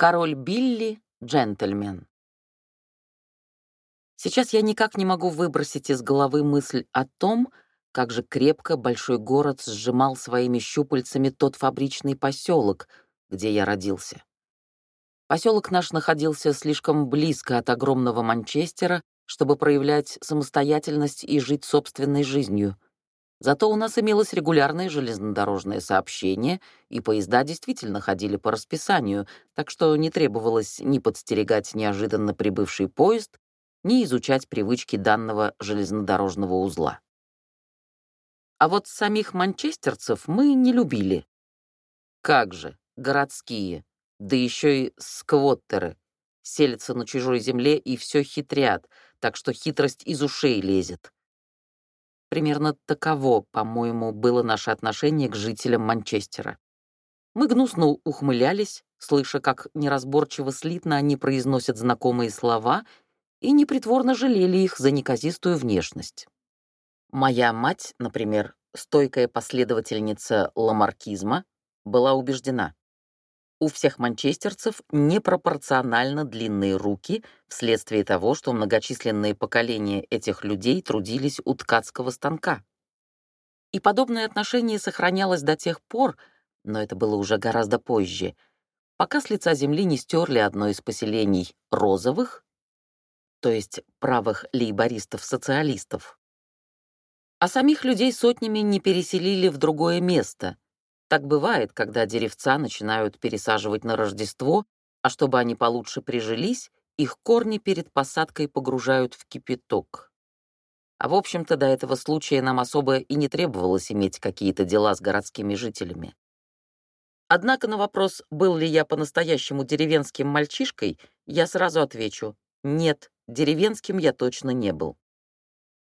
Король Билли — джентльмен. Сейчас я никак не могу выбросить из головы мысль о том, как же крепко большой город сжимал своими щупальцами тот фабричный поселок, где я родился. Поселок наш находился слишком близко от огромного Манчестера, чтобы проявлять самостоятельность и жить собственной жизнью — Зато у нас имелось регулярное железнодорожное сообщение, и поезда действительно ходили по расписанию, так что не требовалось ни подстерегать неожиданно прибывший поезд, ни изучать привычки данного железнодорожного узла. А вот самих манчестерцев мы не любили. Как же, городские, да еще и сквоттеры, селятся на чужой земле и все хитрят, так что хитрость из ушей лезет. Примерно таково, по-моему, было наше отношение к жителям Манчестера. Мы гнусно ухмылялись, слыша, как неразборчиво слитно они произносят знакомые слова, и непритворно жалели их за неказистую внешность. Моя мать, например, стойкая последовательница ламаркизма, была убеждена, у всех манчестерцев непропорционально длинные руки вследствие того, что многочисленные поколения этих людей трудились у ткацкого станка. И подобное отношение сохранялось до тех пор, но это было уже гораздо позже, пока с лица земли не стерли одно из поселений розовых, то есть правых лейбористов-социалистов, а самих людей сотнями не переселили в другое место — так бывает, когда деревца начинают пересаживать на Рождество, а чтобы они получше прижились, их корни перед посадкой погружают в кипяток. А в общем-то до этого случая нам особо и не требовалось иметь какие-то дела с городскими жителями. Однако на вопрос, был ли я по-настоящему деревенским мальчишкой, я сразу отвечу «нет, деревенским я точно не был».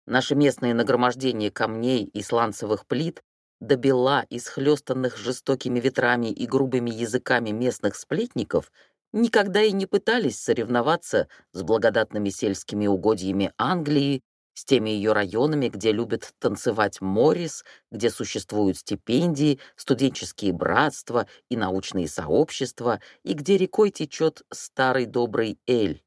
Наше местное нагромождение камней и сланцевых плит до бела исхлёстанных жестокими ветрами и грубыми языками местных сплетников никогда и не пытались соревноваться с благодатными сельскими угодьями Англии, с теми ее районами, где любят танцевать Моррис, где существуют стипендии, студенческие братства и научные сообщества, и где рекой течет старый добрый Эль.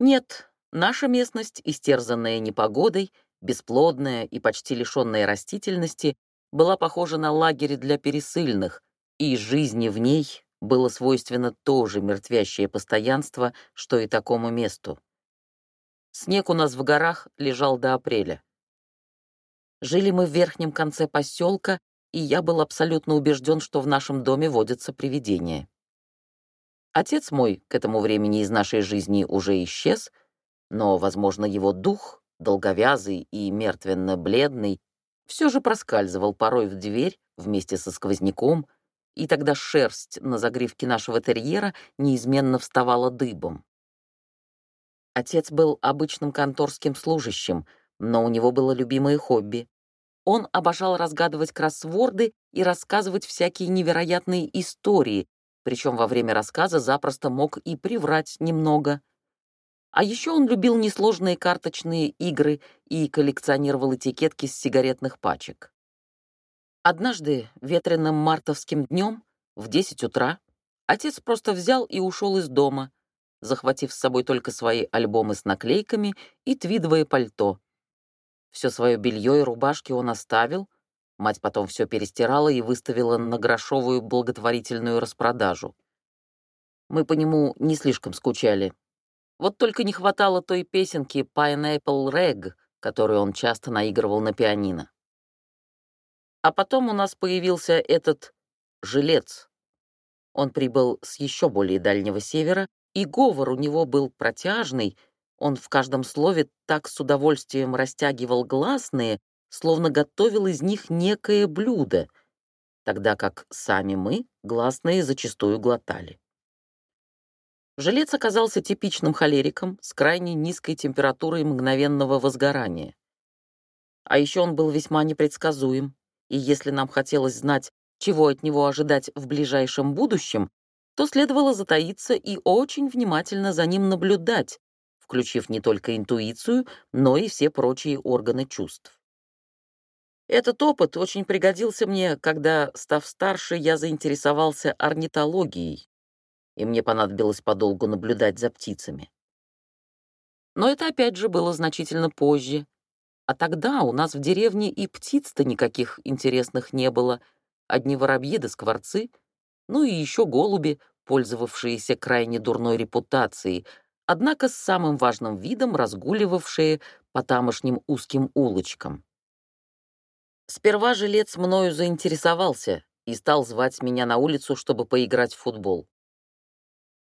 Нет, наша местность, истерзанная непогодой, бесплодная и почти лишенная растительности, была похожа на лагерь для пересыльных, и жизни в ней было свойственно то же мертвящее постоянство, что и такому месту. Снег у нас в горах лежал до апреля. Жили мы в верхнем конце поселка, и я был абсолютно убежден, что в нашем доме водятся привидения. Отец мой к этому времени из нашей жизни уже исчез, но, возможно, его дух долговязый и мертвенно-бледный, все же проскальзывал порой в дверь вместе со сквозняком, и тогда шерсть на загривке нашего терьера неизменно вставала дыбом. Отец был обычным конторским служащим, но у него было любимое хобби. Он обожал разгадывать кроссворды и рассказывать всякие невероятные истории, причем во время рассказа запросто мог и приврать немного. А еще он любил несложные карточные игры и коллекционировал этикетки с сигаретных пачек. Однажды, ветреным мартовским днем, в 10 утра, отец просто взял и ушел из дома, захватив с собой только свои альбомы с наклейками и твидовое пальто. Все свое белье и рубашки он оставил, мать потом все перестирала и выставила на грошовую благотворительную распродажу. Мы по нему не слишком скучали, вот только не хватало той песенки «Pineapple Reg», которую он часто наигрывал на пианино. А потом у нас появился этот жилец. Он прибыл с еще более дальнего севера, и говор у него был протяжный, он в каждом слове так с удовольствием растягивал гласные, словно готовил из них некое блюдо, тогда как сами мы гласные зачастую глотали. Жилец оказался типичным холериком с крайне низкой температурой мгновенного возгорания. А еще он был весьма непредсказуем, и если нам хотелось знать, чего от него ожидать в ближайшем будущем, то следовало затаиться и очень внимательно за ним наблюдать, включив не только интуицию, но и все прочие органы чувств. Этот опыт очень пригодился мне, когда, став старше, я заинтересовался орнитологией и мне понадобилось подолгу наблюдать за птицами. Но это опять же было значительно позже. А тогда у нас в деревне и птиц-то никаких интересных не было. Одни воробьи да скворцы, ну и еще голуби, пользовавшиеся крайне дурной репутацией, однако с самым важным видом разгуливавшие по тамошним узким улочкам. Сперва жилец мною заинтересовался и стал звать меня на улицу, чтобы поиграть в футбол.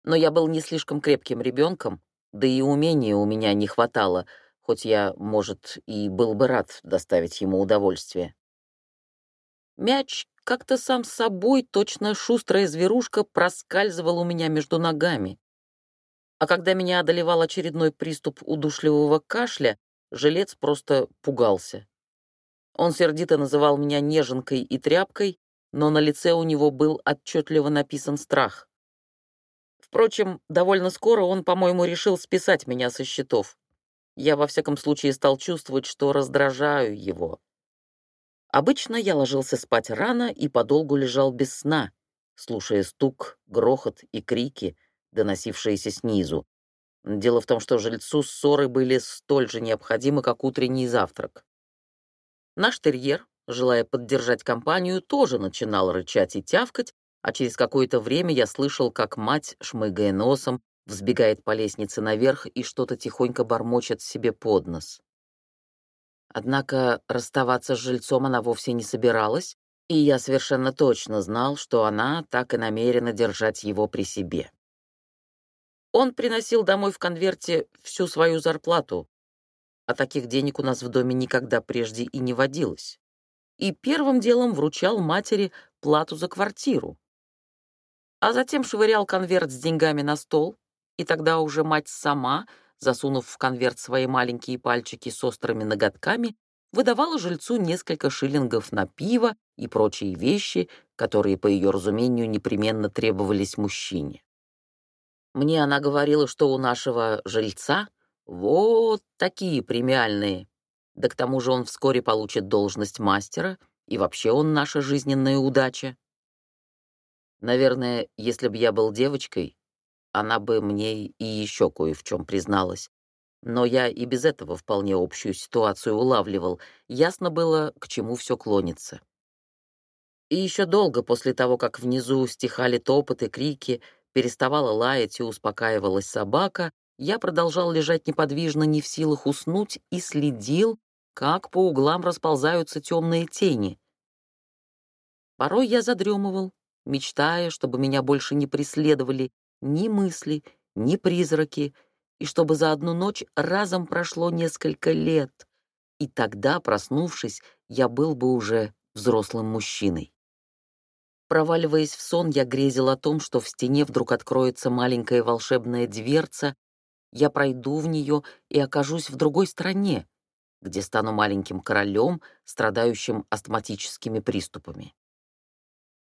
Но я был не слишком крепким ребенком, да и умения у меня не хватало, хоть я, может, и был бы рад доставить ему удовольствие. Мяч как-то сам собой, точно шустрая зверушка, проскальзывал у меня между ногами. А когда меня одолевал очередной приступ удушливого кашля, жилец просто пугался. Он сердито называл меня неженкой и тряпкой, но на лице у него был отчетливо написан страх. Впрочем, довольно скоро он, по-моему, решил списать меня со счетов. Я, во всяком случае, стал чувствовать, что раздражаю его. Обычно я ложился спать рано и подолгу лежал без сна, слушая стук, грохот и крики, доносившиеся снизу. Дело в том, что жильцу ссоры были столь же необходимы, как утренний завтрак. Наш терьер, желая поддержать компанию, тоже начинал рычать и тявкать, а через какое-то время я слышал, как мать, шмыгая носом, взбегает по лестнице наверх и что-то тихонько бормочет себе под нос. Однако расставаться с жильцом она вовсе не собиралась, и я совершенно точно знал, что она так и намерена держать его при себе. Он приносил домой в конверте всю свою зарплату, а таких денег у нас в доме никогда прежде и не водилось. И первым делом вручал матери плату за квартиру, а затем швырял конверт с деньгами на стол, и тогда уже мать сама, засунув в конверт свои маленькие пальчики с острыми ноготками, выдавала жильцу несколько шиллингов на пиво и прочие вещи, которые, по ее разумению, непременно требовались мужчине. Мне она говорила, что у нашего жильца вот такие премиальные. Да к тому же он вскоре получит должность мастера, и вообще он наша жизненная удача. Наверное, если бы я был девочкой, она бы мне и еще кое в чем призналась. Но я и без этого вполне общую ситуацию улавливал. Ясно было, к чему все клонится. И еще долго после того, как внизу стихали топоты, крики, переставала лаять и успокаивалась собака, я продолжал лежать неподвижно, не в силах уснуть, и следил, как по углам расползаются темные тени. Порой я задремывал, мечтая, чтобы меня больше не преследовали ни мысли, ни призраки, и чтобы за одну ночь разом прошло несколько лет, и тогда, проснувшись, я был бы уже взрослым мужчиной. Проваливаясь в сон, я грезил о том, что в стене вдруг откроется маленькая волшебная дверца, я пройду в нее и окажусь в другой стране, где стану маленьким королем, страдающим астматическими приступами.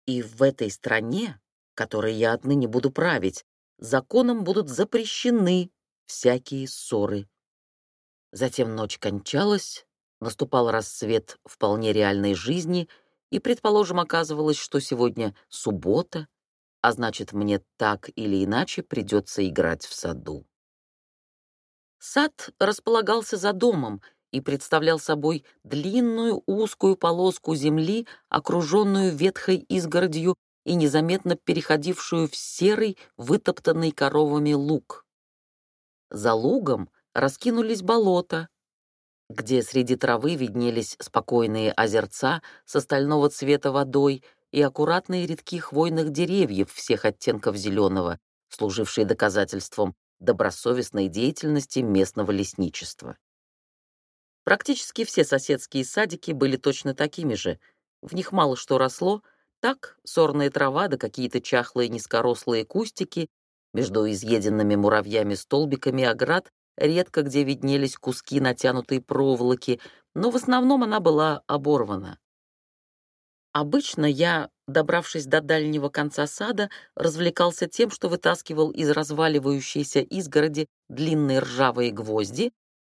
И в этой стране, которой я отныне буду править, законом будут запрещены всякие ссоры. Затем ночь кончалась, наступал рассвет вполне реальной жизни, и, предположим, оказывалось, что сегодня суббота, а значит, мне так или иначе придется играть в саду. Сад располагался за домом, и представлял собой длинную узкую полоску земли, окруженную ветхой изгородью и незаметно переходившую в серый, вытоптанный коровами луг. За лугом раскинулись болота, где среди травы виднелись спокойные озерца с остального цвета водой и аккуратные рядки хвойных деревьев всех оттенков зеленого, служившие доказательством добросовестной деятельности местного лесничества. Практически все соседские садики были точно такими же. В них мало что росло, так сорная трава да какие-то чахлые низкорослые кустики, между изъеденными муравьями столбиками оград редко где виднелись куски натянутой проволоки, но в основном она была оборвана. Обычно я, добравшись до дальнего конца сада, развлекался тем, что вытаскивал из разваливающейся изгороди длинные ржавые гвозди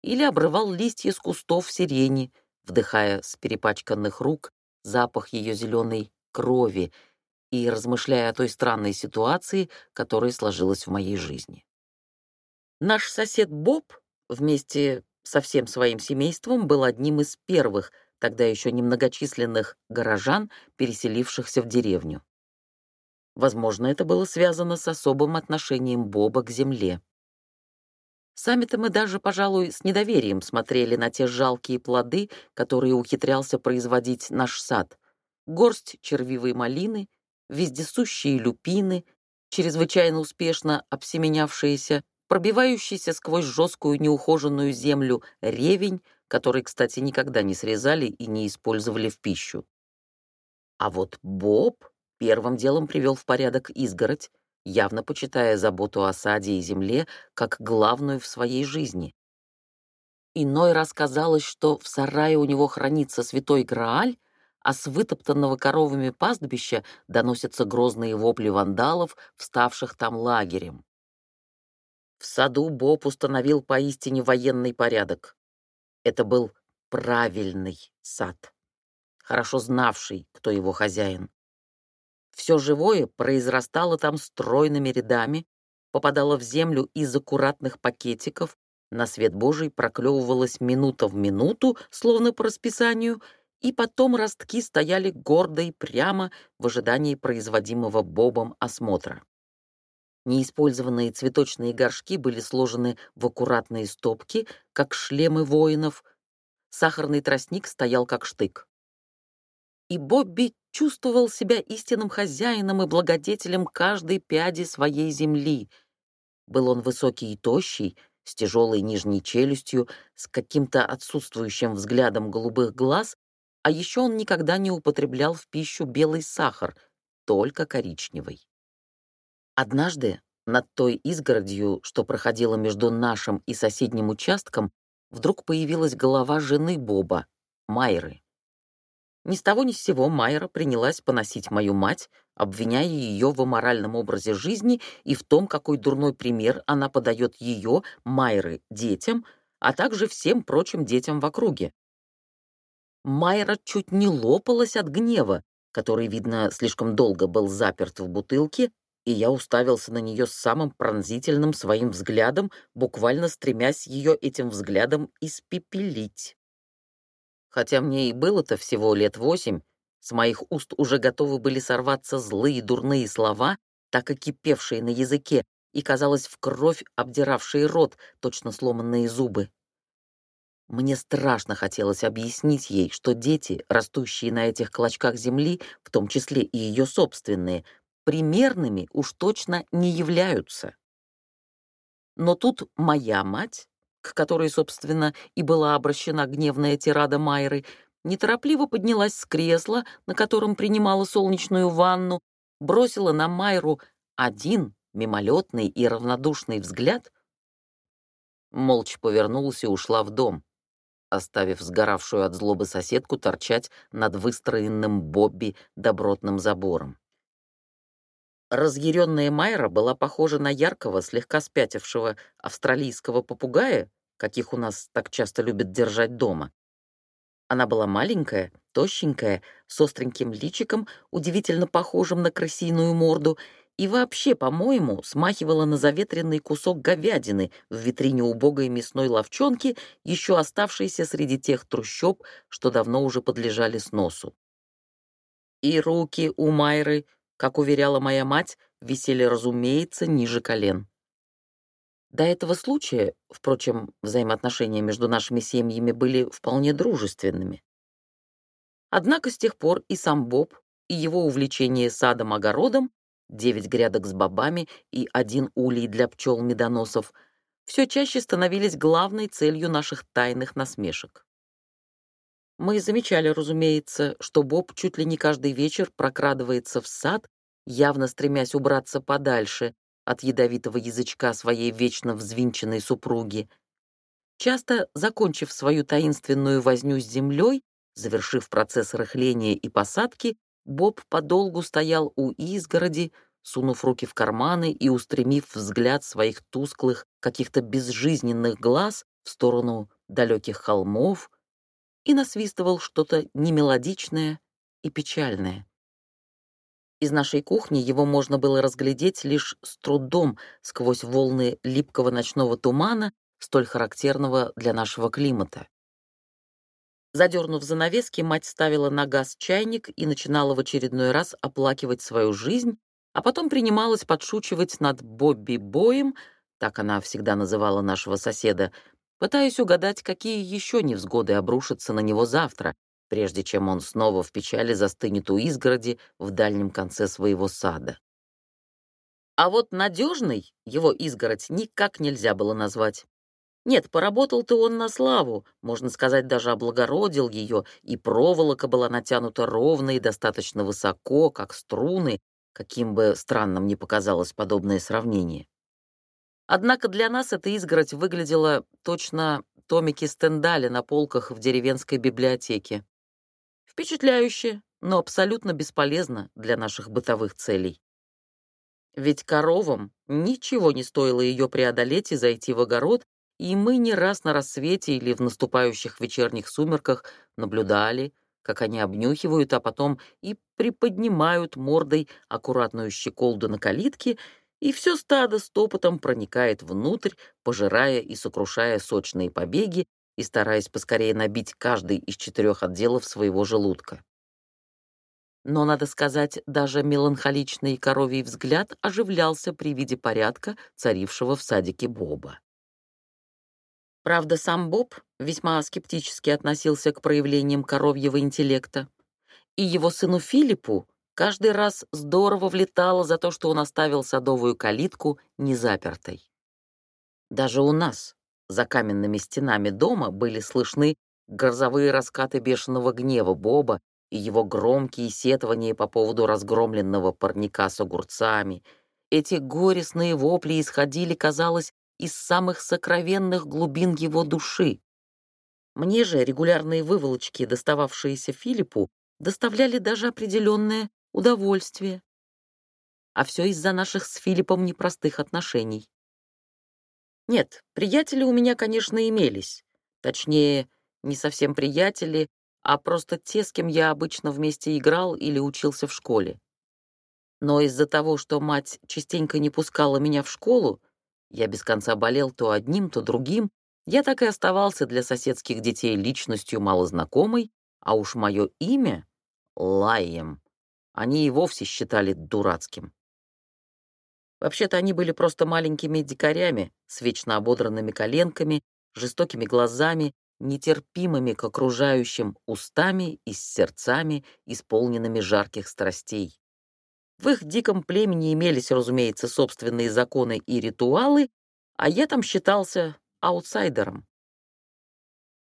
или обрывал листья с кустов сирени, вдыхая с перепачканных рук запах ее зеленой крови, и размышляя о той странной ситуации, которая сложилась в моей жизни. Наш сосед Боб вместе со всем своим семейством был одним из первых, тогда еще немногочисленных горожан, переселившихся в деревню. Возможно, это было связано с особым отношением Боба к земле. Сами-то мы даже, пожалуй, с недоверием смотрели на те жалкие плоды, которые ухитрялся производить наш сад. Горсть червивой малины, вездесущие люпины, чрезвычайно успешно обсеменявшиеся, пробивающийся сквозь жесткую неухоженную землю ревень, который, кстати, никогда не срезали и не использовали в пищу. А вот Боб первым делом привел в порядок изгородь, явно почитая заботу о саде и земле как главную в своей жизни. Иной раз что в сарае у него хранится святой Грааль, а с вытоптанного коровами пастбища доносятся грозные вопли вандалов, вставших там лагерем. В саду Боб установил поистине военный порядок. Это был правильный сад, хорошо знавший, кто его хозяин. Все живое произрастало там стройными рядами, попадало в землю из аккуратных пакетиков, на свет Божий проклевывалось минута в минуту, словно по расписанию, и потом ростки стояли гордо и прямо в ожидании производимого Бобом осмотра. Неиспользованные цветочные горшки были сложены в аккуратные стопки, как шлемы воинов. Сахарный тростник стоял как штык. И Бобби чувствовал себя истинным хозяином и благодетелем каждой пяди своей земли. Был он высокий и тощий, с тяжелой нижней челюстью, с каким-то отсутствующим взглядом голубых глаз, а еще он никогда не употреблял в пищу белый сахар, только коричневый. Однажды над той изгородью, что проходила между нашим и соседним участком, вдруг появилась голова жены Боба, Майры. Ни с того ни с сего Майра принялась поносить мою мать, обвиняя ее в аморальном образе жизни и в том, какой дурной пример она подает ее, Майры, детям, а также всем прочим детям в округе. Майра чуть не лопалась от гнева, который, видно, слишком долго был заперт в бутылке, и я уставился на нее самым пронзительным своим взглядом, буквально стремясь ее этим взглядом испепелить. Хотя мне и было-то всего лет восемь, с моих уст уже готовы были сорваться злые дурные слова, так и кипевшие на языке, и, казалось, в кровь обдиравшие рот, точно сломанные зубы. Мне страшно хотелось объяснить ей, что дети, растущие на этих клочках земли, в том числе и ее собственные, примерными уж точно не являются. Но тут моя мать, к которой, собственно, и была обращена гневная тирада Майры, неторопливо поднялась с кресла, на котором принимала солнечную ванну, бросила на Майру один мимолетный и равнодушный взгляд, молча повернулась и ушла в дом, оставив сгоравшую от злобы соседку торчать над выстроенным Бобби добротным забором. Разъяренная Майра была похожа на яркого, слегка спятившего австралийского попугая, каких у нас так часто любят держать дома. Она была маленькая, тощенькая, с остреньким личиком, удивительно похожим на крысиную морду, и вообще, по-моему, смахивала на заветренный кусок говядины в витрине убогой мясной ловчонки, еще оставшейся среди тех трущоб, что давно уже подлежали сносу. И руки у Майры как уверяла моя мать, висели, разумеется, ниже колен. До этого случая, впрочем, взаимоотношения между нашими семьями были вполне дружественными. Однако с тех пор и сам Боб, и его увлечение садом-огородом, девять грядок с бобами и один улей для пчел-медоносов, все чаще становились главной целью наших тайных насмешек. Мы замечали, разумеется, что Боб чуть ли не каждый вечер прокрадывается в сад, явно стремясь убраться подальше от ядовитого язычка своей вечно взвинченной супруги. Часто, закончив свою таинственную возню с землей, завершив процесс рыхления и посадки, Боб подолгу стоял у изгороди, сунув руки в карманы и устремив взгляд своих тусклых, каких-то безжизненных глаз в сторону далеких холмов, и насвистывал что-то немелодичное и печальное. Из нашей кухни его можно было разглядеть лишь с трудом сквозь волны липкого ночного тумана, столь характерного для нашего климата. Задернув занавески, мать ставила на газ чайник и начинала в очередной раз оплакивать свою жизнь, а потом принималась подшучивать над Бобби Боем, так она всегда называла нашего соседа, пытаясь угадать, какие еще невзгоды обрушатся на него завтра, прежде чем он снова в печали застынет у изгороди в дальнем конце своего сада. А вот надежный его изгородь никак нельзя было назвать. Нет, поработал-то он на славу, можно сказать, даже облагородил ее, и проволока была натянута ровно и достаточно высоко, как струны, каким бы странным ни показалось подобное сравнение. Однако для нас эта изгородь выглядела точно томики Стендаля на полках в деревенской библиотеке. Впечатляюще, но абсолютно бесполезно для наших бытовых целей. Ведь коровам ничего не стоило ее преодолеть и зайти в огород, и мы не раз на рассвете или в наступающих вечерних сумерках наблюдали, как они обнюхивают, а потом и приподнимают мордой аккуратную щеколду на калитке, и все стадо стопотом проникает внутрь, пожирая и сокрушая сочные побеги и стараясь поскорее набить каждый из четырех отделов своего желудка. Но, надо сказать, даже меланхоличный коровий взгляд оживлялся при виде порядка, царившего в садике Боба. Правда, сам Боб весьма скептически относился к проявлениям коровьего интеллекта, и его сыну Филиппу каждый раз здорово влетало за то, что он оставил садовую калитку незапертой. Даже у нас, за каменными стенами дома, были слышны грозовые раскаты бешеного гнева Боба и его громкие сетования по поводу разгромленного парника с огурцами. Эти горестные вопли исходили, казалось, из самых сокровенных глубин его души. Мне же регулярные выволочки, достававшиеся Филиппу, доставляли даже определенное удовольствие. А все из-за наших с Филиппом непростых отношений. Нет, приятели у меня, конечно, имелись. Точнее, не совсем приятели, а просто те, с кем я обычно вместе играл или учился в школе. Но из-за того, что мать частенько не пускала меня в школу, я без конца болел то одним, то другим. Я так и оставался для соседских детей личностью малознакомой, а уж мое имя — Лаем. Они и вовсе считали дурацким. Вообще-то они были просто маленькими дикарями с вечно ободранными коленками, жестокими глазами, нетерпимыми к окружающим устами и с сердцами, исполненными жарких страстей. В их диком племени имелись, разумеется, собственные законы и ритуалы, а я там считался аутсайдером.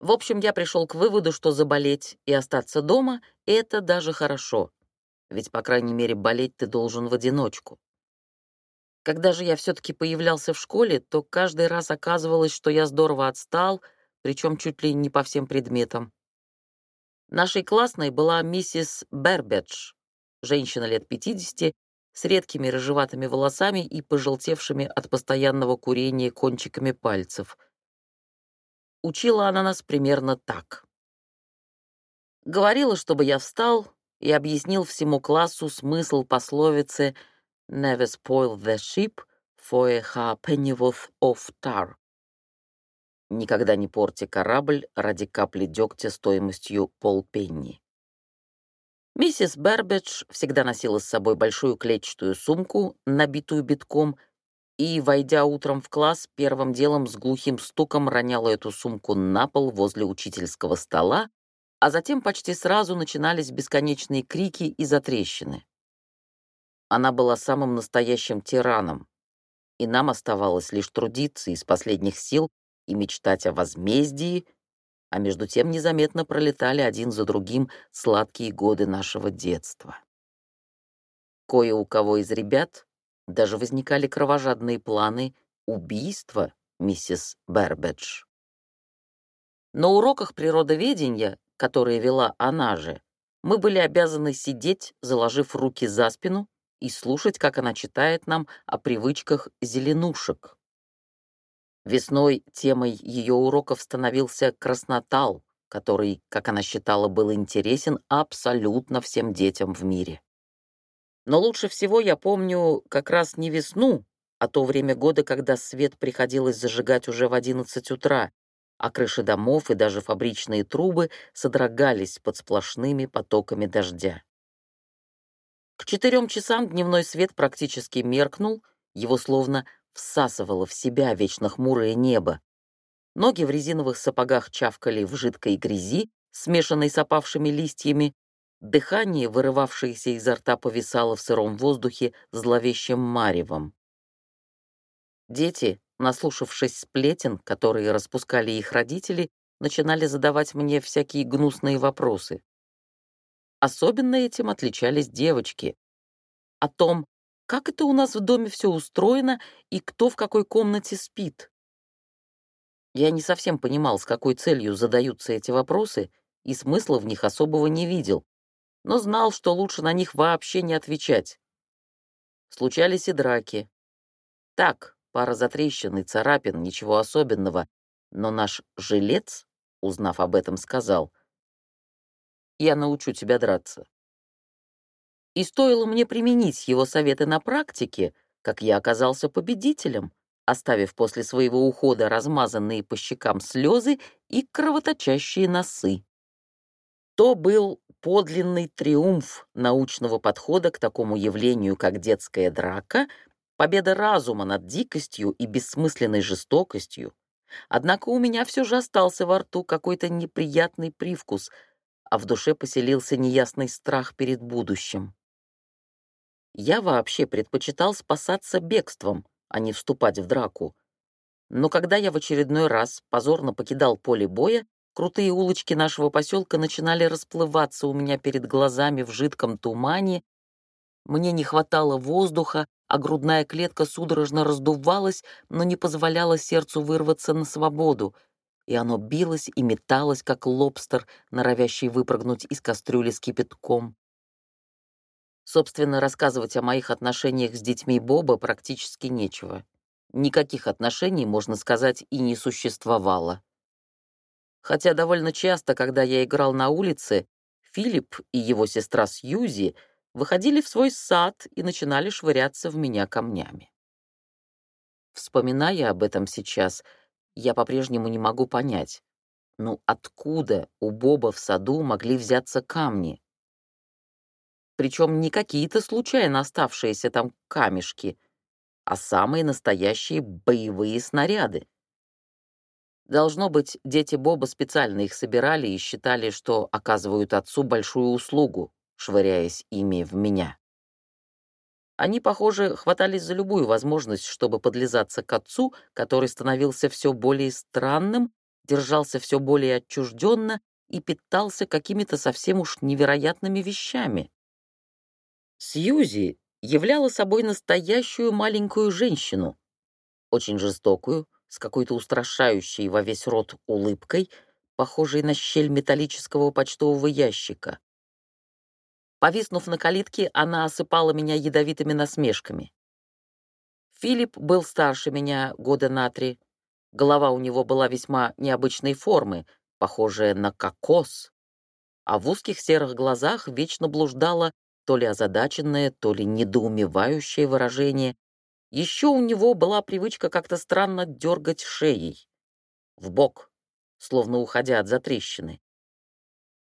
В общем, я пришел к выводу, что заболеть и остаться дома — это даже хорошо, ведь, по крайней мере, болеть ты должен в одиночку. Когда же я все-таки появлялся в школе, то каждый раз оказывалось, что я здорово отстал, причем чуть ли не по всем предметам. Нашей классной была миссис Бербедж, женщина лет 50, с редкими рыжеватыми волосами и пожелтевшими от постоянного курения кончиками пальцев. Учила она нас примерно так. Говорила, чтобы я встал и объяснил всему классу смысл пословицы «Never spoil the ship for a halfpennyworth of tar». Никогда не порти корабль ради капли дегтя стоимостью полпенни. Миссис Бербидж всегда носила с собой большую клетчатую сумку, набитую битком, и, войдя утром в класс, первым делом с глухим стуком роняла эту сумку на пол возле учительского стола, а затем почти сразу начинались бесконечные крики и затрещины. Она была самым настоящим тираном, и нам оставалось лишь трудиться из последних сил и мечтать о возмездии а между тем незаметно пролетали один за другим сладкие годы нашего детства. Кое у кого из ребят даже возникали кровожадные планы убийства миссис Бербедж. На уроках природоведения, которые вела она же, мы были обязаны сидеть, заложив руки за спину, и слушать, как она читает нам о привычках зеленушек. Весной темой ее уроков становился краснотал, который, как она считала, был интересен абсолютно всем детям в мире. Но лучше всего я помню как раз не весну, а то время года, когда свет приходилось зажигать уже в 11 утра, а крыши домов и даже фабричные трубы содрогались под сплошными потоками дождя. К четырем часам дневной свет практически меркнул, его словно всасывало в себя вечно хмурое небо. Ноги в резиновых сапогах чавкали в жидкой грязи, смешанной с опавшими листьями, дыхание, вырывавшееся изо рта, повисало в сыром воздухе зловещим маревом. Дети, наслушавшись сплетен, которые распускали их родители, начинали задавать мне всякие гнусные вопросы. Особенно этим отличались девочки. О том, как это у нас в доме все устроено и кто в какой комнате спит. Я не совсем понимал, с какой целью задаются эти вопросы, и смысла в них особого не видел, но знал, что лучше на них вообще не отвечать. Случались и драки. Так, пара затрещин и царапин, ничего особенного, но наш жилец, узнав об этом, сказал, «Я научу тебя драться». И стоило мне применить его советы на практике, как я оказался победителем, оставив после своего ухода размазанные по щекам слезы и кровоточащие носы. То был подлинный триумф научного подхода к такому явлению, как детская драка, победа разума над дикостью и бессмысленной жестокостью. Однако у меня все же остался во рту какой-то неприятный привкус, а в душе поселился неясный страх перед будущим. Я вообще предпочитал спасаться бегством, а не вступать в драку. Но когда я в очередной раз позорно покидал поле боя, крутые улочки нашего поселка начинали расплываться у меня перед глазами в жидком тумане, мне не хватало воздуха, а грудная клетка судорожно раздувалась, но не позволяла сердцу вырваться на свободу, и оно билось и металось, как лобстер, норовящий выпрыгнуть из кастрюли с кипятком. Собственно, рассказывать о моих отношениях с детьми Боба практически нечего. Никаких отношений, можно сказать, и не существовало. Хотя довольно часто, когда я играл на улице, Филипп и его сестра Сьюзи — выходили в свой сад и начинали швыряться в меня камнями. Вспоминая об этом сейчас, я по-прежнему не могу понять, ну откуда у Боба в саду могли взяться камни? Причем не какие-то случайно оставшиеся там камешки, а самые настоящие боевые снаряды. Должно быть, дети Боба специально их собирали и считали, что оказывают отцу большую услугу, швыряясь ими в меня. Они, похоже, хватались за любую возможность, чтобы подлизаться к отцу, который становился все более странным, держался все более отчужденно и питался какими-то совсем уж невероятными вещами. Сьюзи являла собой настоящую маленькую женщину, очень жестокую, с какой-то устрашающей во весь рот улыбкой, похожей на щель металлического почтового ящика. Повиснув на калитке, она осыпала меня ядовитыми насмешками. Филипп был старше меня года на три. Голова у него была весьма необычной формы, похожая на кокос, а в узких серых глазах вечно блуждало то ли озадаченное, то ли недоумевающее выражение. Еще у него была привычка как-то странно дергать шеей. В бок, словно уходя от затрещины.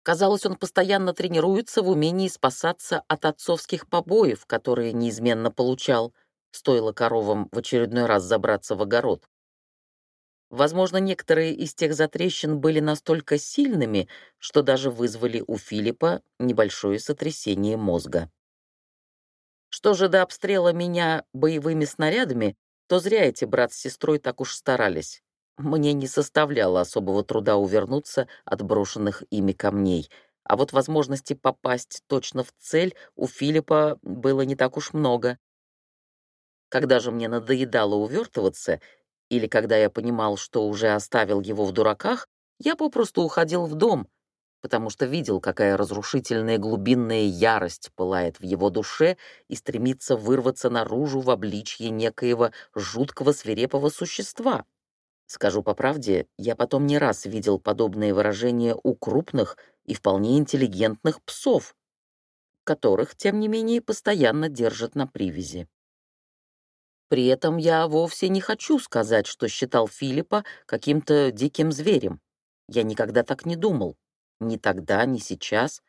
Казалось, он постоянно тренируется в умении спасаться от отцовских побоев, которые неизменно получал, стоило коровам в очередной раз забраться в огород. Возможно, некоторые из тех затрещин были настолько сильными, что даже вызвали у Филиппа небольшое сотрясение мозга. Что же до обстрела меня боевыми снарядами, то зря эти брат с сестрой так уж старались. Мне не составляло особого труда увернуться от брошенных ими камней, а вот возможности попасть точно в цель у Филиппа было не так уж много. Когда же мне надоедало увертываться, или когда я понимал, что уже оставил его в дураках, я попросту уходил в дом, потому что видел, какая разрушительная глубинная ярость пылает в его душе и стремится вырваться наружу в обличье некоего жуткого свирепого существа. Скажу по правде, я потом не раз видел подобные выражения у крупных и вполне интеллигентных псов. которых, тем не менее, постоянно держат на привязи. При этом я вовсе не хочу сказать, что считал Филиппа каким-то диким зверем. Я никогда так не думал. Ни тогда, ни сейчас.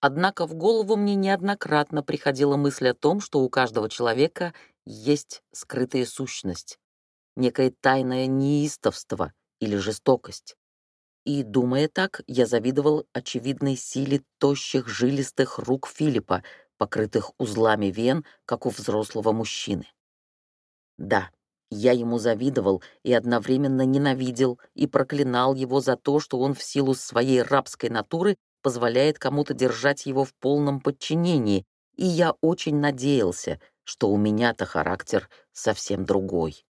Однако в голову мне неоднократно приходила мысль о том, что у каждого человека есть скрытая сущность, некое тайное неистовство или жестокость. И, думая так, я завидовал очевидной силе тощих жилистых рук Филиппа, покрытых узлами вен, как у взрослого мужчины. Да, я ему завидовал и одновременно ненавидел и проклинал его за то, что он в силу своей рабской натуры позволяет кому-то держать его в полном подчинении, и я очень надеялся, что у меня-то характер совсем другой.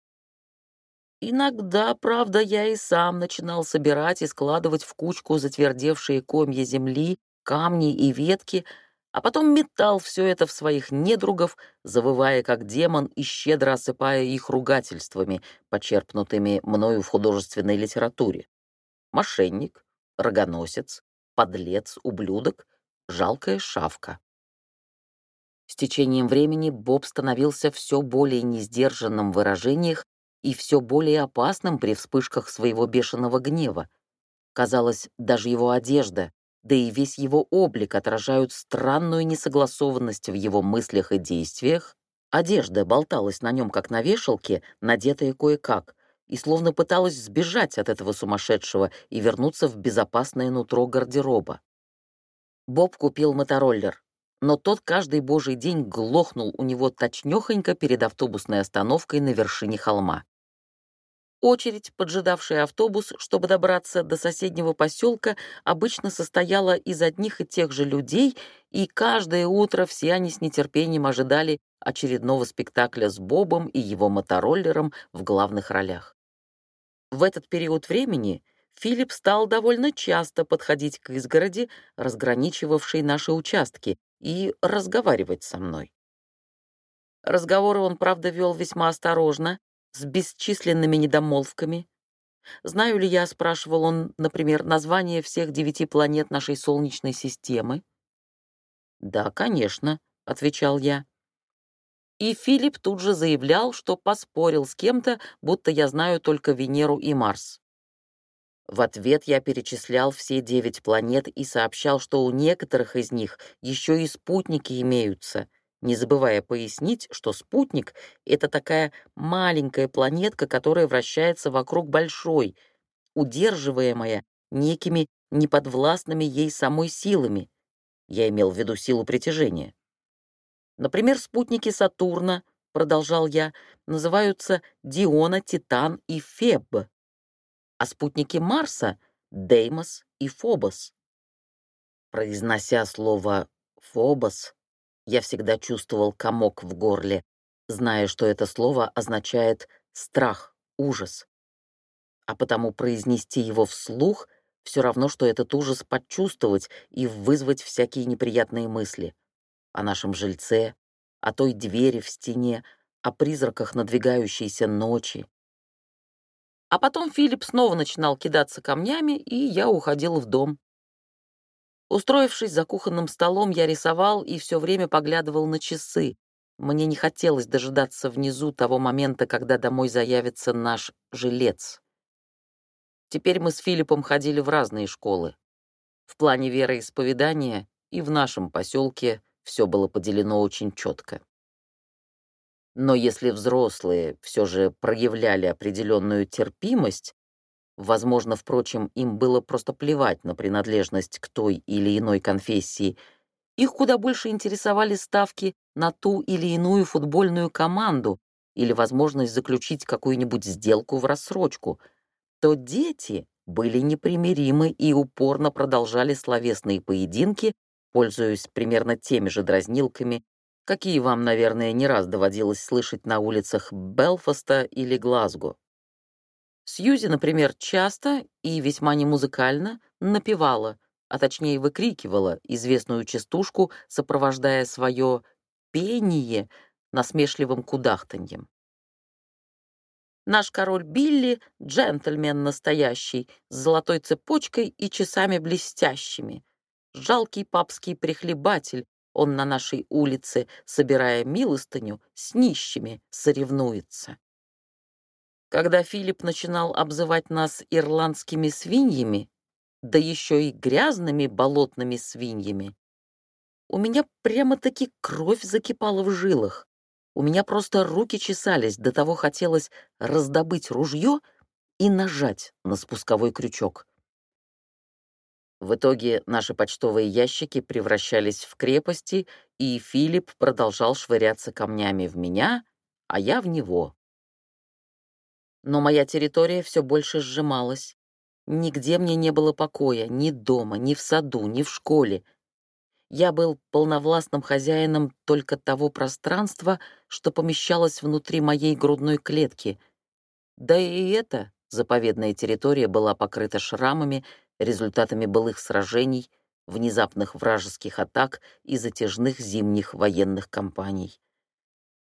Иногда, правда, я и сам начинал собирать и складывать в кучку затвердевшие комья земли, камни и ветки, а потом метал все это в своих недругов, завывая как демон и щедро осыпая их ругательствами, почерпнутыми мною в художественной литературе. Мошенник, рогоносец, подлец, ублюдок, жалкая шавка. С течением времени Боб становился все более несдержанным в выражениях и все более опасным при вспышках своего бешеного гнева. Казалось, даже его одежда, да и весь его облик отражают странную несогласованность в его мыслях и действиях. Одежда болталась на нем, как на вешалке, надетая кое-как, и словно пыталась сбежать от этого сумасшедшего и вернуться в безопасное нутро гардероба. Боб купил мотороллер, но тот каждый божий день глохнул у него точнёхонько перед автобусной остановкой на вершине холма. Очередь, поджидавшая автобус, чтобы добраться до соседнего поселка, обычно состояла из одних и тех же людей, и каждое утро все они с нетерпением ожидали очередного спектакля с Бобом и его мотороллером в главных ролях. В этот период времени Филипп стал довольно часто подходить к изгороди, разграничивавшей наши участки, и разговаривать со мной. Разговоры он, правда, вел весьма осторожно, с бесчисленными недомолвками. Знаю ли я, спрашивал он, например, название всех девяти планет нашей Солнечной системы? Да, конечно, отвечал я. И Филипп тут же заявлял, что поспорил с кем-то, будто я знаю только Венеру и Марс. В ответ я перечислял все девять планет и сообщал, что у некоторых из них еще и спутники имеются — не забывая пояснить, что спутник — это такая маленькая планетка, которая вращается вокруг большой, удерживаемая некими неподвластными ей самой силами. Я имел в виду силу притяжения. Например, спутники Сатурна, продолжал я, называются Диона, Титан и Феб, а спутники Марса — Деймос и Фобос. Произнося слово «фобос», я всегда чувствовал комок в горле, зная, что это слово означает страх, ужас. А потому произнести его вслух все равно, что этот ужас почувствовать и вызвать всякие неприятные мысли о нашем жильце, о той двери в стене, о призраках надвигающейся ночи. А потом Филипп снова начинал кидаться камнями, и я уходил в дом. Устроившись за кухонным столом, я рисовал и все время поглядывал на часы. Мне не хотелось дожидаться внизу того момента, когда домой заявится наш жилец. Теперь мы с Филиппом ходили в разные школы. В плане вероисповедания и в нашем поселке все было поделено очень четко. Но если взрослые все же проявляли определенную терпимость, Возможно, впрочем, им было просто плевать на принадлежность к той или иной конфессии. Их куда больше интересовали ставки на ту или иную футбольную команду или возможность заключить какую-нибудь сделку в рассрочку. То дети были непримиримы и упорно продолжали словесные поединки, пользуясь примерно теми же дразнилками, какие вам, наверное, не раз доводилось слышать на улицах Белфаста или Глазго. Сьюзи, например, часто и весьма немузыкально напевала, а точнее выкрикивала известную частушку, сопровождая свое пение насмешливым кудахтаньем. Наш король Билли — джентльмен настоящий, с золотой цепочкой и часами блестящими. жалкий папский прихлебатель, он на нашей улице, собирая милостыню, с нищими соревнуется. Когда Филипп начинал обзывать нас ирландскими свиньями, да еще и грязными болотными свиньями, у меня прямо-таки кровь закипала в жилах. У меня просто руки чесались, до того хотелось раздобыть ружье и нажать на спусковой крючок. В итоге наши почтовые ящики превращались в крепости, и Филипп продолжал швыряться камнями в меня, а я в него. Но моя территория все больше сжималась. Нигде мне не было покоя, ни дома, ни в саду, ни в школе. Я был полновластным хозяином только того пространства, что помещалось внутри моей грудной клетки. Да и эта заповедная территория была покрыта шрамами, результатами былых сражений, внезапных вражеских атак и затяжных зимних военных кампаний.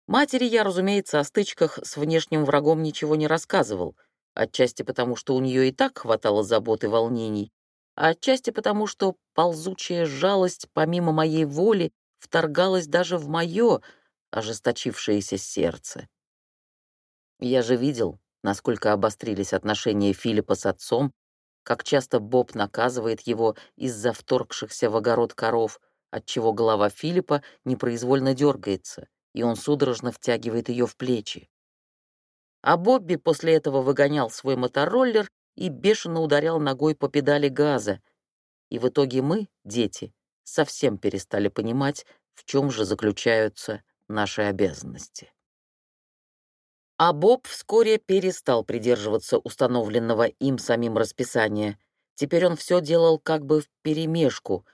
Матери я, разумеется, о стычках с внешним врагом ничего не рассказывал, отчасти потому, что у нее и так хватало забот и волнений, а отчасти потому, что ползучая жалость, помимо моей воли, вторгалась даже в мое ожесточившееся сердце. Я же видел, насколько обострились отношения Филиппа с отцом как часто Боб наказывает его из-за вторгшихся в огород коров, отчего голова Филиппа непроизвольно дергается, и он судорожно втягивает ее в плечи. А Бобби после этого выгонял свой мотороллер и бешено ударял ногой по педали газа. И в итоге мы, дети, совсем перестали понимать, в чем же заключаются наши обязанности. А Боб вскоре перестал придерживаться установленного им самим расписания. Теперь он все делал как бы вперемешку.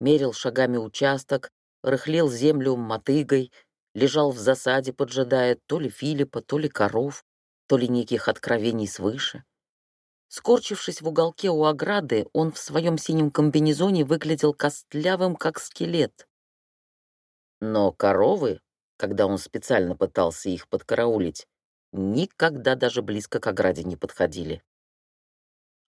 Мерил шагами участок, рыхлил землю мотыгой, лежал в засаде, поджидая то ли Филиппа, то ли коров, то ли неких откровений свыше. Скорчившись в уголке у ограды, он в своем синем комбинезоне выглядел костлявым, как скелет. Но коровы, когда он специально пытался их подкараулить, никогда даже близко к ограде не подходили.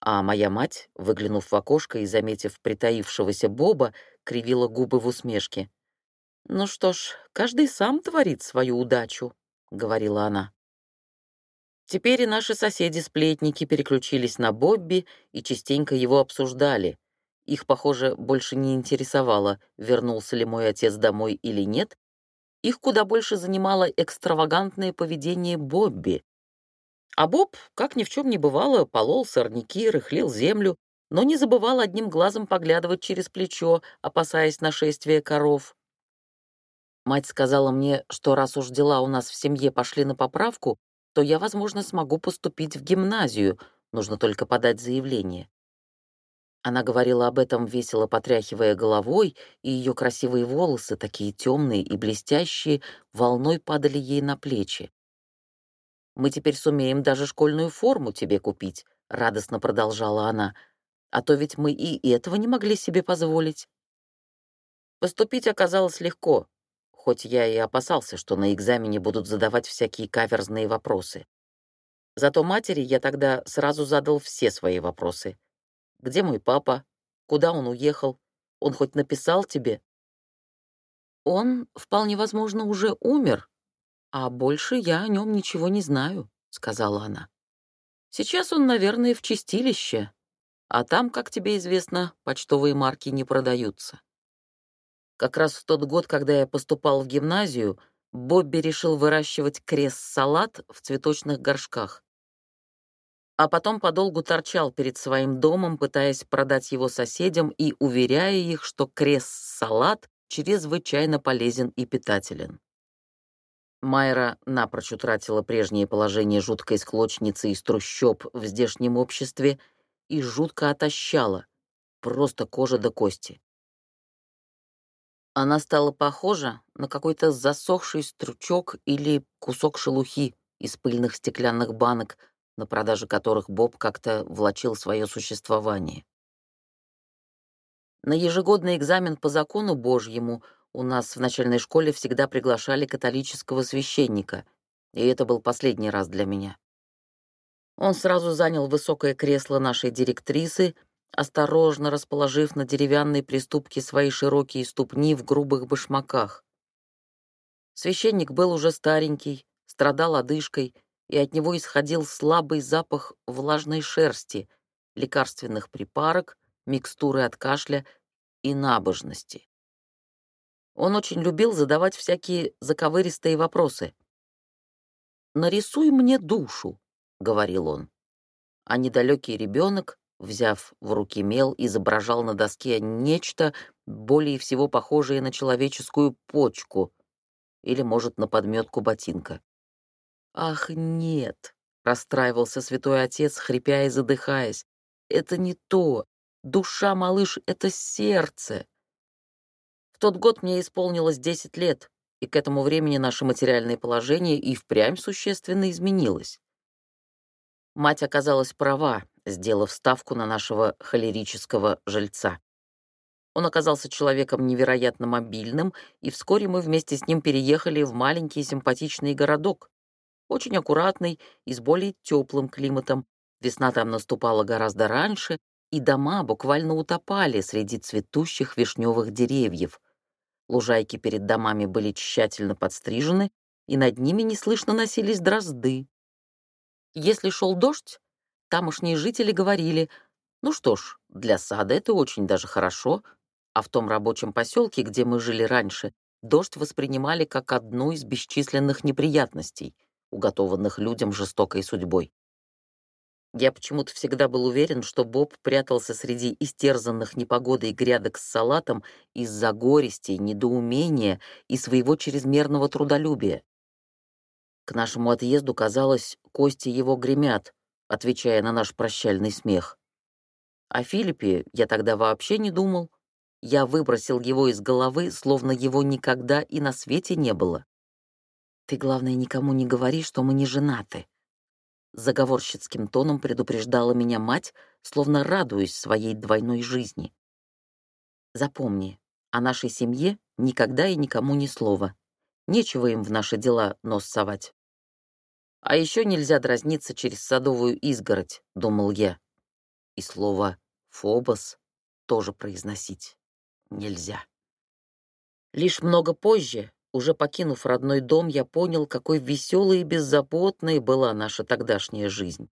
А моя мать, выглянув в окошко и заметив притаившегося Боба, кривила губы в усмешке. «Ну что ж, каждый сам творит свою удачу», — говорила она. Теперь и наши соседи-сплетники переключились на Бобби и частенько его обсуждали. Их, похоже, больше не интересовало, вернулся ли мой отец домой или нет, их куда больше занимало экстравагантное поведение Бобби. А Боб, как ни в чем не бывало, полол сорняки, рыхлил землю, но не забывал одним глазом поглядывать через плечо, опасаясь нашествия коров. Мать сказала мне, что раз уж дела у нас в семье пошли на поправку, то я, возможно, смогу поступить в гимназию, нужно только подать заявление. Она говорила об этом, весело потряхивая головой, и ее красивые волосы, такие темные и блестящие, волной падали ей на плечи. «Мы теперь сумеем даже школьную форму тебе купить», — радостно продолжала она. «А то ведь мы и этого не могли себе позволить». Поступить оказалось легко, хоть я и опасался, что на экзамене будут задавать всякие каверзные вопросы. Зато матери я тогда сразу задал все свои вопросы — где мой папа? Куда он уехал? Он хоть написал тебе?» «Он, вполне возможно, уже умер, а больше я о нем ничего не знаю», — сказала она. «Сейчас он, наверное, в чистилище, а там, как тебе известно, почтовые марки не продаются». Как раз в тот год, когда я поступал в гимназию, Бобби решил выращивать крест-салат в цветочных горшках а потом подолгу торчал перед своим домом, пытаясь продать его соседям и уверяя их, что крест-салат чрезвычайно полезен и питателен. Майра напрочь утратила прежнее положение жуткой склочницы из трущоб в здешнем обществе и жутко отощала, просто кожа до кости. Она стала похожа на какой-то засохший стручок или кусок шелухи из пыльных стеклянных банок, на продаже которых Боб как-то влачил свое существование. На ежегодный экзамен по закону Божьему у нас в начальной школе всегда приглашали католического священника, и это был последний раз для меня. Он сразу занял высокое кресло нашей директрисы, осторожно расположив на деревянной приступке свои широкие ступни в грубых башмаках. Священник был уже старенький, страдал одышкой, и от него исходил слабый запах влажной шерсти, лекарственных припарок, микстуры от кашля и набожности. Он очень любил задавать всякие заковыристые вопросы. «Нарисуй мне душу», — говорил он. А недалекий ребенок, взяв в руки мел, изображал на доске нечто более всего похожее на человеческую почку или, может, на подметку ботинка. «Ах, нет!» — расстраивался святой отец, хрипя и задыхаясь. «Это не то. Душа, малыш, — это сердце тот год мне исполнилось 10 лет, и к этому времени наше материальное положение и впрямь существенно изменилось. Мать оказалась права, сделав ставку на нашего холерического жильца. Он оказался человеком невероятно мобильным, и вскоре мы вместе с ним переехали в маленький симпатичный городок, очень аккуратный и с более теплым климатом. Весна там наступала гораздо раньше, и дома буквально утопали среди цветущих вишневых деревьев. Лужайки перед домами были тщательно подстрижены, и над ними неслышно носились дрозды. Если шел дождь, тамошние жители говорили, ну что ж, для сада это очень даже хорошо, а в том рабочем поселке, где мы жили раньше, дождь воспринимали как одну из бесчисленных неприятностей, уготованных людям жестокой судьбой. Я почему-то всегда был уверен, что Боб прятался среди истерзанных непогодой грядок с салатом из-за горести, недоумения и своего чрезмерного трудолюбия. К нашему отъезду, казалось, кости его гремят, отвечая на наш прощальный смех. О Филиппе я тогда вообще не думал. Я выбросил его из головы, словно его никогда и на свете не было. «Ты, главное, никому не говори, что мы не женаты», Заговорщицким тоном предупреждала меня мать, словно радуясь своей двойной жизни. Запомни, о нашей семье никогда и никому ни слова. Нечего им в наши дела нос совать. А еще нельзя дразниться через садовую изгородь, думал я. И слово «фобос» тоже произносить нельзя. Лишь много позже, уже покинув родной дом, я понял, какой веселой и беззаботной была наша тогдашняя жизнь.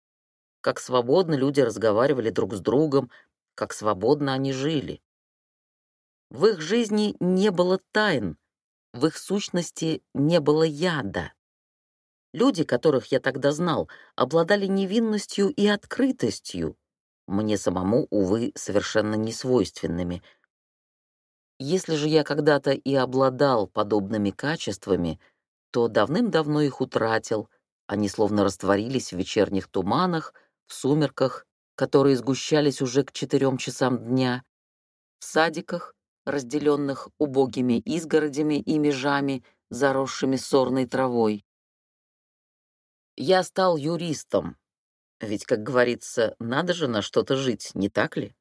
Как свободно люди разговаривали друг с другом, как свободно они жили. В их жизни не было тайн, в их сущности не было яда. Люди, которых я тогда знал, обладали невинностью и открытостью, мне самому, увы, совершенно несвойственными — если же я когда-то и обладал подобными качествами, то давным-давно их утратил, они словно растворились в вечерних туманах, в сумерках, которые сгущались уже к четырем часам дня, в садиках, разделенных убогими изгородями и межами, заросшими сорной травой. Я стал юристом, ведь, как говорится, надо же на что-то жить, не так ли?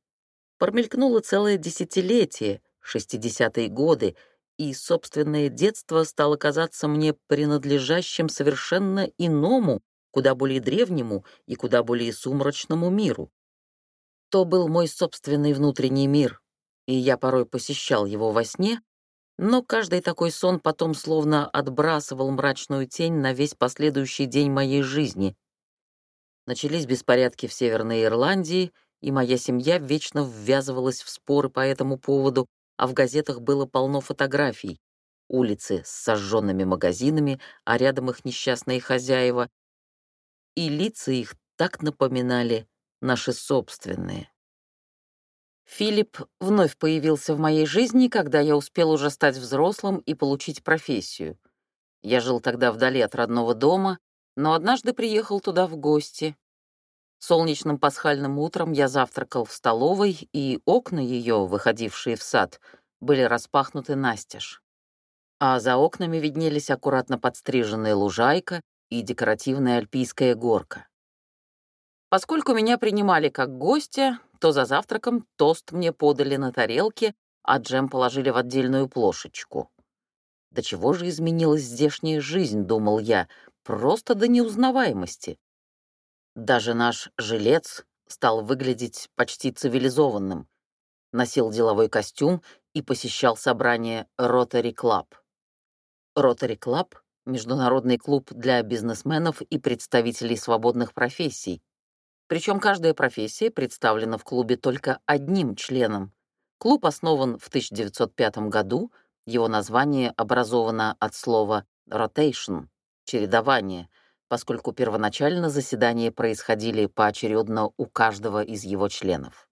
Промелькнуло целое десятилетие, 60-е годы, и собственное детство стало казаться мне принадлежащим совершенно иному, куда более древнему и куда более сумрачному миру. То был мой собственный внутренний мир, и я порой посещал его во сне, но каждый такой сон потом словно отбрасывал мрачную тень на весь последующий день моей жизни. Начались беспорядки в Северной Ирландии, и моя семья вечно ввязывалась в споры по этому поводу, а в газетах было полно фотографий. Улицы с сожженными магазинами, а рядом их несчастные хозяева. И лица их так напоминали наши собственные. Филипп вновь появился в моей жизни, когда я успел уже стать взрослым и получить профессию. Я жил тогда вдали от родного дома, но однажды приехал туда в гости. Солнечным пасхальным утром я завтракал в столовой, и окна ее, выходившие в сад, были распахнуты настежь. А за окнами виднелись аккуратно подстриженная лужайка и декоративная альпийская горка. Поскольку меня принимали как гостя, то за завтраком тост мне подали на тарелке, а джем положили в отдельную плошечку. До чего же изменилась здешняя жизнь, думал я, просто до неузнаваемости. Даже наш жилец, стал выглядеть почти цивилизованным, носил деловой костюм и посещал собрание Rotary Club. Rotary Club — международный клуб для бизнесменов и представителей свободных профессий. Причем каждая профессия представлена в клубе только одним членом. Клуб основан в 1905 году, его название образовано от слова «rotation» — чередование, поскольку первоначально заседания происходили поочередно у каждого из его членов.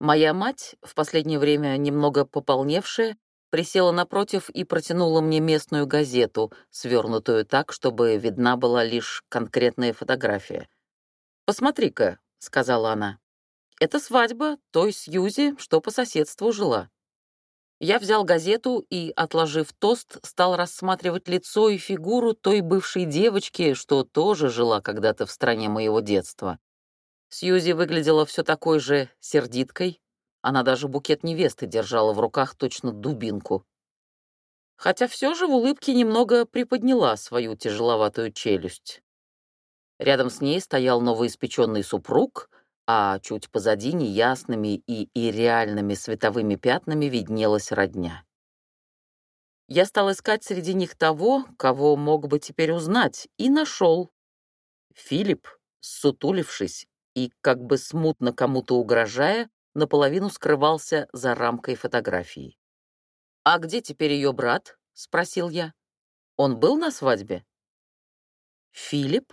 Моя мать, в последнее время немного пополневшая, присела напротив и протянула мне местную газету, свернутую так, чтобы видна была лишь конкретная фотография. «Посмотри-ка», — сказала она, — «это свадьба той Сьюзи, что по соседству жила». Я взял газету и, отложив тост, стал рассматривать лицо и фигуру той бывшей девочки, что тоже жила когда-то в стране моего детства. Сьюзи выглядела все такой же сердиткой, она даже букет невесты держала в руках точно дубинку. Хотя все же в улыбке немного приподняла свою тяжеловатую челюсть. Рядом с ней стоял новоиспеченный супруг, а чуть позади неясными и ирреальными световыми пятнами виднелась родня. Я стал искать среди них того, кого мог бы теперь узнать, и нашел. Филипп, сутулившись и как бы смутно кому-то угрожая, наполовину скрывался за рамкой фотографии. «А где теперь ее брат?» — спросил я. «Он был на свадьбе?» «Филипп?»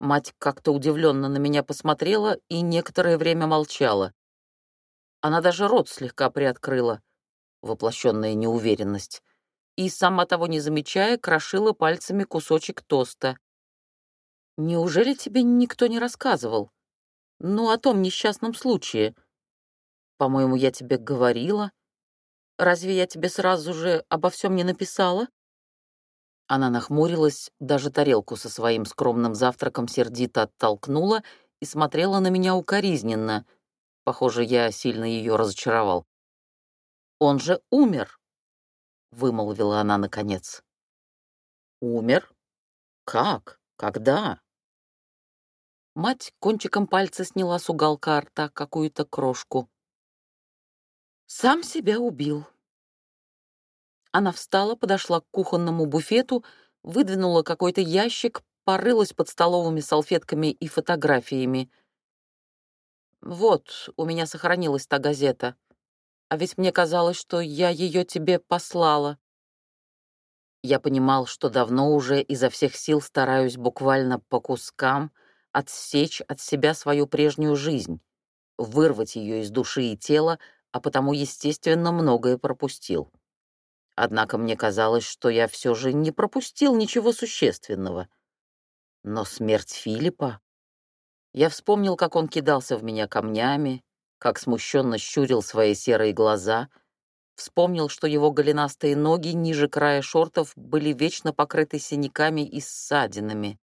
Мать как-то удивленно на меня посмотрела и некоторое время молчала. Она даже рот слегка приоткрыла, воплощенная неуверенность, и, сама того не замечая, крошила пальцами кусочек тоста. «Неужели тебе никто не рассказывал? Ну, о том несчастном случае», по-моему, я тебе говорила. Разве я тебе сразу же обо всем не написала?» Она нахмурилась, даже тарелку со своим скромным завтраком сердито оттолкнула и смотрела на меня укоризненно. Похоже, я сильно ее разочаровал. «Он же умер!» — вымолвила она наконец. «Умер? Как? Когда?» Мать кончиком пальца сняла с уголка рта какую-то крошку. Сам себя убил. Она встала, подошла к кухонному буфету, выдвинула какой-то ящик, порылась под столовыми салфетками и фотографиями. «Вот, у меня сохранилась та газета. А ведь мне казалось, что я ее тебе послала». Я понимал, что давно уже изо всех сил стараюсь буквально по кускам отсечь от себя свою прежнюю жизнь, вырвать ее из души и тела, а потому, естественно, многое пропустил. Однако мне казалось, что я все же не пропустил ничего существенного. Но смерть Филиппа... Я вспомнил, как он кидался в меня камнями, как смущенно щурил свои серые глаза, вспомнил, что его голенастые ноги ниже края шортов были вечно покрыты синяками и ссадинами.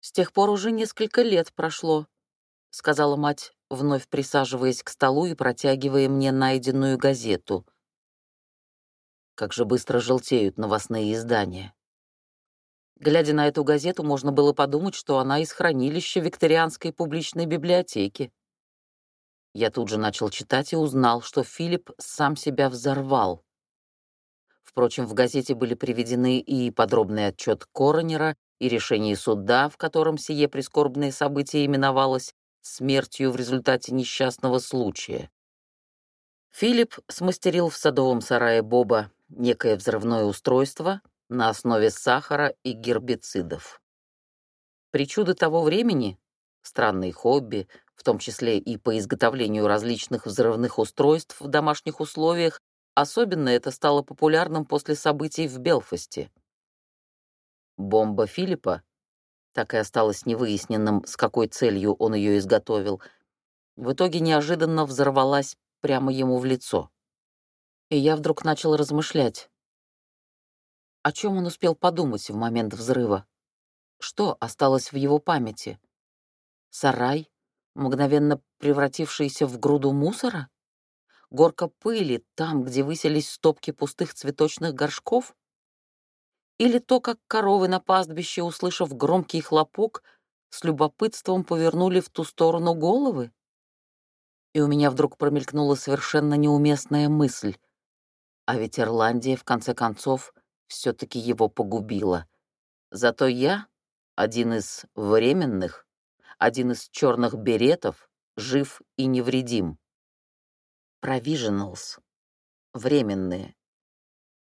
С тех пор уже несколько лет прошло, — сказала мать, вновь присаживаясь к столу и протягивая мне найденную газету. Как же быстро желтеют новостные издания. Глядя на эту газету, можно было подумать, что она из хранилища Викторианской публичной библиотеки. Я тут же начал читать и узнал, что Филипп сам себя взорвал. Впрочем, в газете были приведены и подробный отчет коронера, и решение суда, в котором сие прискорбное событие именовалось, смертью в результате несчастного случая. Филипп смастерил в садовом сарае Боба некое взрывное устройство на основе сахара и гербицидов. Причуды того времени, странные хобби, в том числе и по изготовлению различных взрывных устройств в домашних условиях, особенно это стало популярным после событий в Белфасте. Бомба Филиппа так и осталось невыясненным, с какой целью он ее изготовил, в итоге неожиданно взорвалась прямо ему в лицо. И я вдруг начал размышлять. О чем он успел подумать в момент взрыва? Что осталось в его памяти? Сарай, мгновенно превратившийся в груду мусора? Горка пыли там, где высились стопки пустых цветочных горшков? Или то, как коровы на пастбище, услышав громкий хлопок, с любопытством повернули в ту сторону головы? И у меня вдруг промелькнула совершенно неуместная мысль. А ведь Ирландия, в конце концов, все таки его погубила. Зато я, один из временных, один из черных беретов, жив и невредим. Провижиналс. Временные.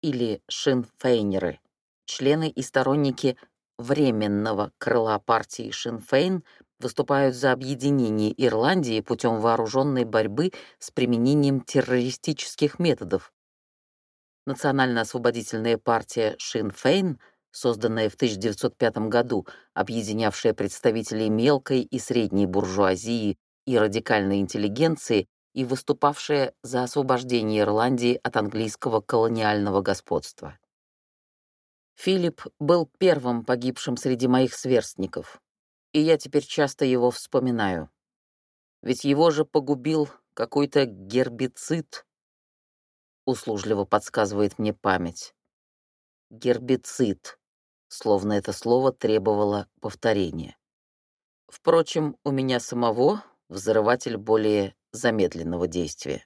Или шинфейнеры. Члены и сторонники временного крыла партии Шинфейн выступают за объединение Ирландии путем вооруженной борьбы с применением террористических методов. Национально-освободительная партия Шинфейн, созданная в 1905 году, объединявшая представителей мелкой и средней буржуазии и радикальной интеллигенции и выступавшая за освобождение Ирландии от английского колониального господства. Филипп был первым погибшим среди моих сверстников, и я теперь часто его вспоминаю. Ведь его же погубил какой-то гербицид, услужливо подсказывает мне память. Гербицид, словно это слово требовало повторения. Впрочем, у меня самого взрыватель более замедленного действия.